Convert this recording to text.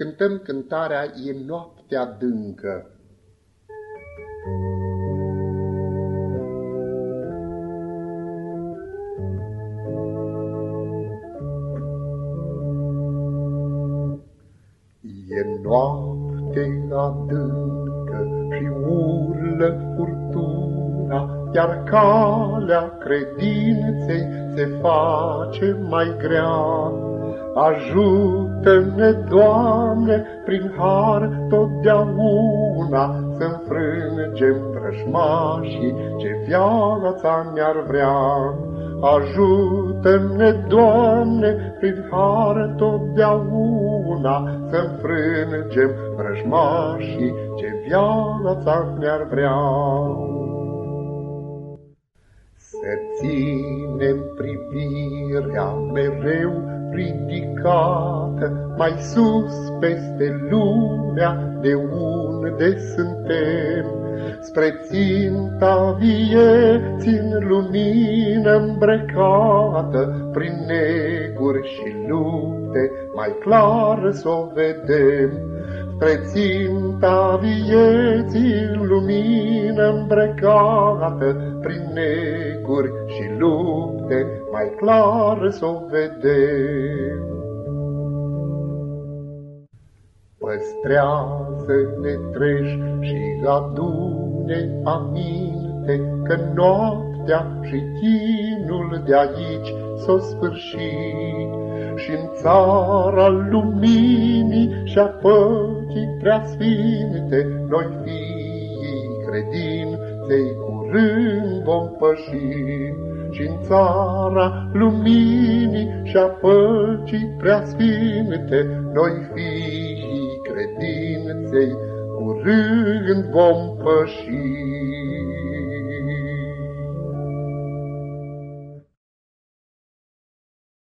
cântăm cântarea E noaptea adâncă. E noapte adâncă și urlă furtuna, Iar calea credinței se face mai grea. Ajută-ne, Doamne, prin har totdeauna, Să înfrângem vrăjmașii ce viața ne-ar vrea. Ajută-ne, Doamne, prin har totdeauna, Să înfrângem vrăjmașii ce viața ne-ar vrea. Să ținem privirea mereu ridicată, mai sus peste lumea de unde suntem, spre ținta vieții în lumină îmbrecată, prin neguri și lupte, mai clar să o vedem, spre ținta vieții în lumină îmbrecată, prin neguri și lupte, mai clar să o vedem. Păstrează-ne treji și adune aminte că noaptea și chinul de aici s-o sfârși și în țara luminii și a păcii preasfinte noi fii credinței curând vom păși și în țara luminii și a păcii preasfinte noi fii credinței curând vom păși.